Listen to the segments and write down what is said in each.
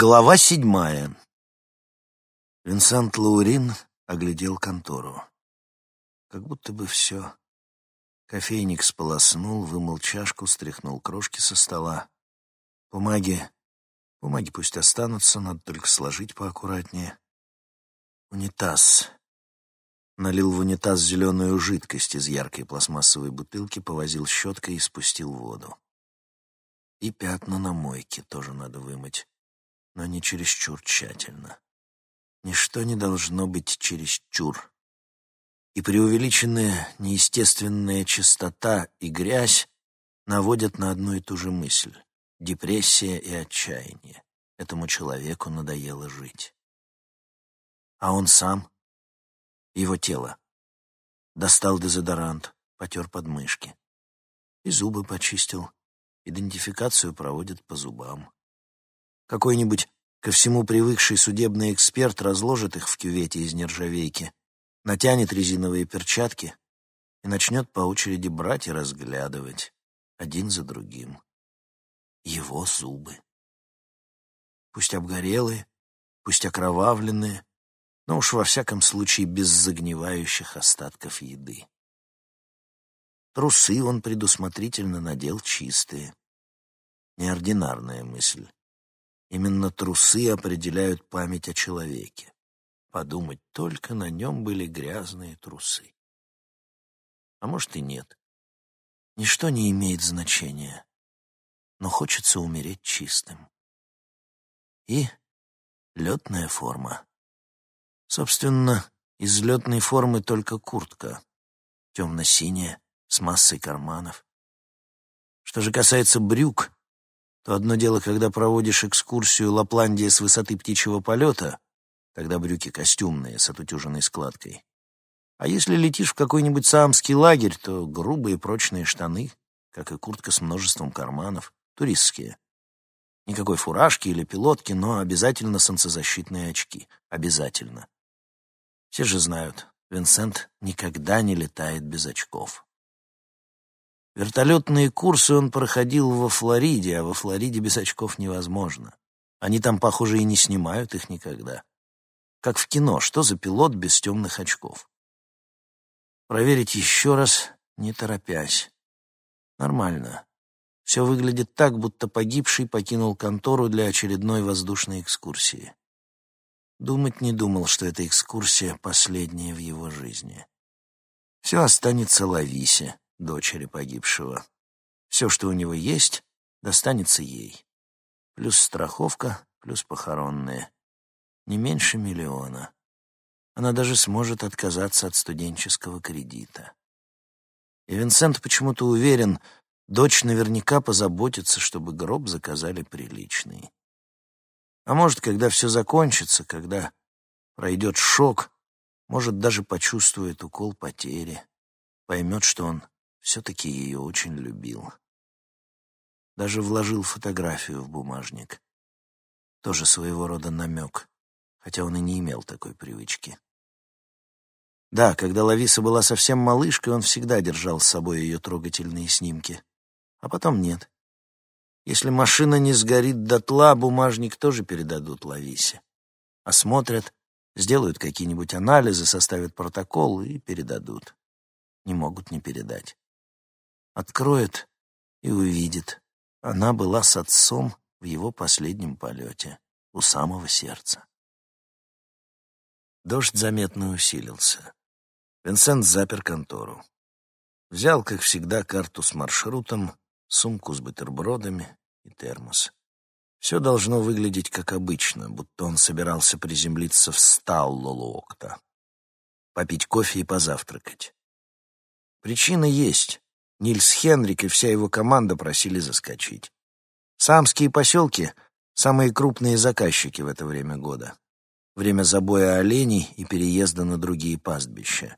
Глава седьмая. Винсент Лаурин оглядел контору. Как будто бы все. Кофейник сполоснул, вымыл чашку, стряхнул крошки со стола. Бумаги... Бумаги пусть останутся, надо только сложить поаккуратнее. Унитаз. Налил в унитаз зеленую жидкость из яркой пластмассовой бутылки, повозил щеткой и спустил воду. И пятна на мойке тоже надо вымыть но не чересчур тщательно. Ничто не должно быть чересчур. И преувеличенная неестественная чистота и грязь наводят на одну и ту же мысль — депрессия и отчаяние. Этому человеку надоело жить. А он сам, его тело, достал дезодорант, потер подмышки. И зубы почистил. Идентификацию проводят по зубам. Какой-нибудь ко всему привыкший судебный эксперт разложит их в кювете из нержавейки, натянет резиновые перчатки и начнет по очереди брать и разглядывать, один за другим. Его зубы. Пусть обгорелые, пусть окровавленные, но уж во всяком случае без загнивающих остатков еды. Трусы он предусмотрительно надел чистые. Неординарная мысль. Именно трусы определяют память о человеке. Подумать только, на нем были грязные трусы. А может и нет. Ничто не имеет значения, но хочется умереть чистым. И летная форма. Собственно, из летной формы только куртка, темно-синяя, с массой карманов. Что же касается брюк, то одно дело, когда проводишь экскурсию Лапландия с высоты птичьего полета, тогда брюки костюмные с отутюженной складкой. А если летишь в какой-нибудь саамский лагерь, то грубые прочные штаны, как и куртка с множеством карманов, туристские. Никакой фуражки или пилотки, но обязательно солнцезащитные очки. Обязательно. Все же знают, Винсент никогда не летает без очков. Вертолетные курсы он проходил во Флориде, а во Флориде без очков невозможно. Они там, похоже, и не снимают их никогда. Как в кино, что за пилот без темных очков? Проверить еще раз, не торопясь. Нормально. Все выглядит так, будто погибший покинул контору для очередной воздушной экскурсии. Думать не думал, что эта экскурсия последняя в его жизни. Все останется Лависе, дочери погибшего. Все, что у него есть, достанется ей. Плюс страховка, плюс похоронные. Не меньше миллиона. Она даже сможет отказаться от студенческого кредита. И Винсент почему-то уверен, дочь наверняка позаботится, чтобы гроб заказали приличный. А может, когда все закончится, когда пройдет шок, может, даже почувствует укол потери, поймет, что он все-таки ее очень любил. Даже вложил фотографию в бумажник. Тоже своего рода намек, хотя он и не имел такой привычки. Да, когда Лависа была совсем малышкой, он всегда держал с собой ее трогательные снимки. А потом нет. Если машина не сгорит дотла, бумажник тоже передадут Лависе. Осмотрят, сделают какие-нибудь анализы, составят протокол и передадут. Не могут не передать откроет и увидит. Она была с отцом в его последнем полете, у самого сердца. Дождь заметно усилился. Винсент запер контору. Взял, как всегда, карту с маршрутом, сумку с бутербродами и термос. Все должно выглядеть как обычно, будто он собирался приземлиться в Сталлолуокта, попить кофе и позавтракать. Причина есть. Нильс Хенрик и вся его команда просили заскочить. Самские поселки — самые крупные заказчики в это время года. Время забоя оленей и переезда на другие пастбища.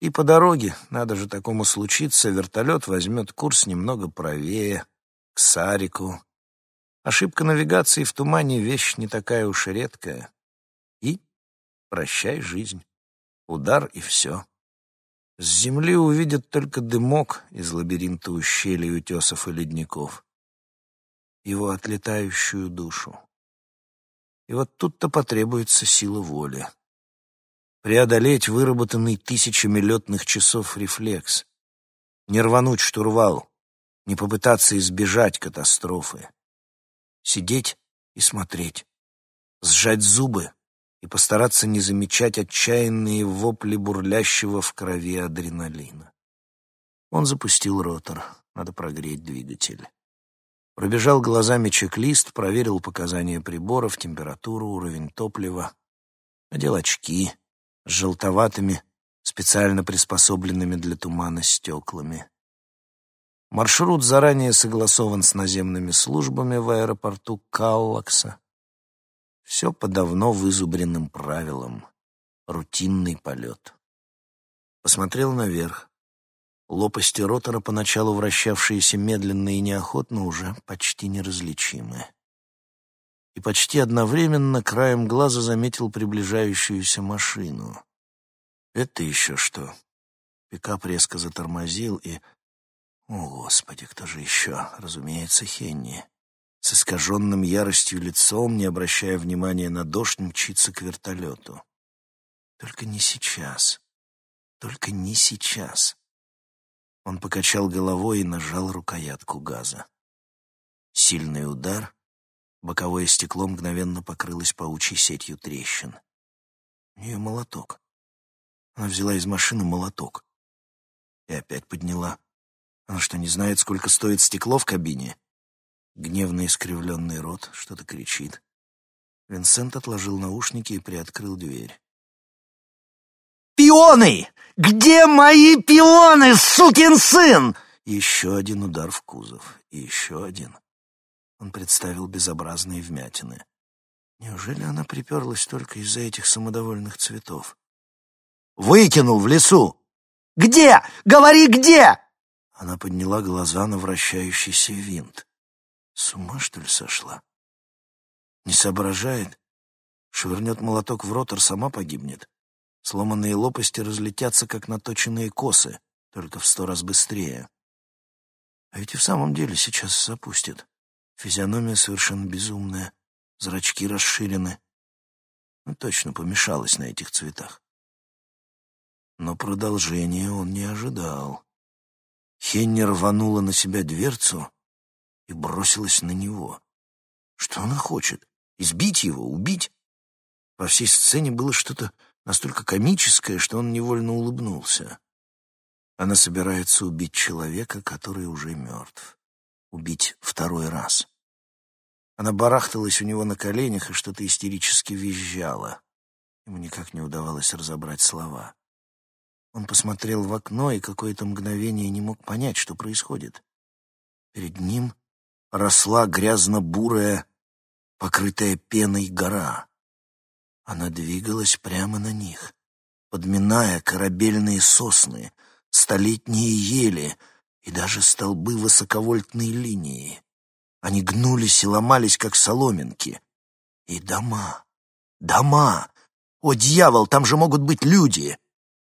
И по дороге, надо же такому случиться, вертолет возьмет курс немного правее, к Сарику. Ошибка навигации в тумане — вещь не такая уж и редкая. И прощай жизнь. Удар и все. С земли увидят только дымок из лабиринта ущелий, утесов и ледников. Его отлетающую душу. И вот тут-то потребуется сила воли. Преодолеть выработанный тысячами летных часов рефлекс. Не рвануть штурвал, не попытаться избежать катастрофы. Сидеть и смотреть, сжать зубы и постараться не замечать отчаянные вопли бурлящего в крови адреналина. Он запустил ротор, надо прогреть двигатель. Пробежал глазами чек-лист, проверил показания приборов, температуру, уровень топлива, надел очки с желтоватыми, специально приспособленными для тумана стеклами. Маршрут заранее согласован с наземными службами в аэропорту Каллакса. Все по давно вызубренным правилам. Рутинный полет. Посмотрел наверх. Лопасти ротора, поначалу вращавшиеся медленно и неохотно, уже почти неразличимы. И почти одновременно краем глаза заметил приближающуюся машину. Это еще что? Пикап резко затормозил и... О, Господи, кто же еще? Разумеется, Хенни с искаженным яростью лицом, не обращая внимания на дождь, мчится к вертолету. Только не сейчас. Только не сейчас. Он покачал головой и нажал рукоятку газа. Сильный удар. Боковое стекло мгновенно покрылось паучьей сетью трещин. У нее молоток. Она взяла из машины молоток. И опять подняла. Она что, не знает, сколько стоит стекло в кабине? Гневно искривленный рот, что-то кричит. Винсент отложил наушники и приоткрыл дверь. «Пионы! Где мои пионы, сукин сын?» Еще один удар в кузов. И еще один. Он представил безобразные вмятины. Неужели она приперлась только из-за этих самодовольных цветов? «Выкинул в лесу!» «Где? Говори, где!» Она подняла глаза на вращающийся винт. С ума, что ли, сошла? Не соображает? Швырнет молоток в ротор, сама погибнет. Сломанные лопасти разлетятся, как наточенные косы, только в сто раз быстрее. А ведь и в самом деле сейчас запустит. Физиономия совершенно безумная, зрачки расширены. Ну, точно помешалась на этих цветах. Но продолжения он не ожидал. Хенни рванула на себя дверцу, и бросилась на него. Что она хочет? Избить его? Убить? Во всей сцене было что-то настолько комическое, что он невольно улыбнулся. Она собирается убить человека, который уже мертв. Убить второй раз. Она барахталась у него на коленях и что-то истерически визжала. Ему никак не удавалось разобрать слова. Он посмотрел в окно и какое-то мгновение не мог понять, что происходит. Перед ним росла грязно-бурая, покрытая пеной гора. Она двигалась прямо на них, подминая корабельные сосны, столетние ели и даже столбы высоковольтной линии. Они гнулись и ломались, как соломинки. И дома, дома! О, дьявол, там же могут быть люди!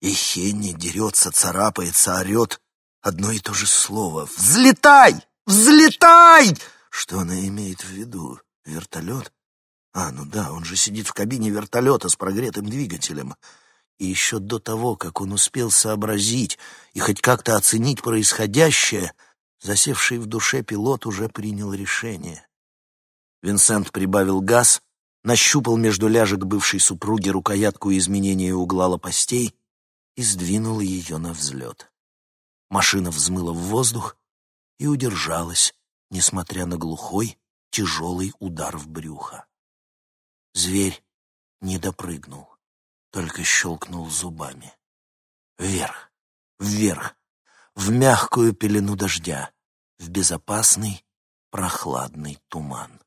И Хенни дерется, царапается, орет одно и то же слово. «Взлетай!» «Взлетай!» Что она имеет в виду? Вертолет? А, ну да, он же сидит в кабине вертолета с прогретым двигателем. И еще до того, как он успел сообразить и хоть как-то оценить происходящее, засевший в душе пилот уже принял решение. Винсент прибавил газ, нащупал между ляжек бывшей супруги рукоятку изменения угла лопастей и сдвинул ее на взлет. Машина взмыла в воздух, и удержалась, несмотря на глухой, тяжелый удар в брюхо. Зверь не допрыгнул, только щелкнул зубами. Вверх, вверх, в мягкую пелену дождя, в безопасный, прохладный туман.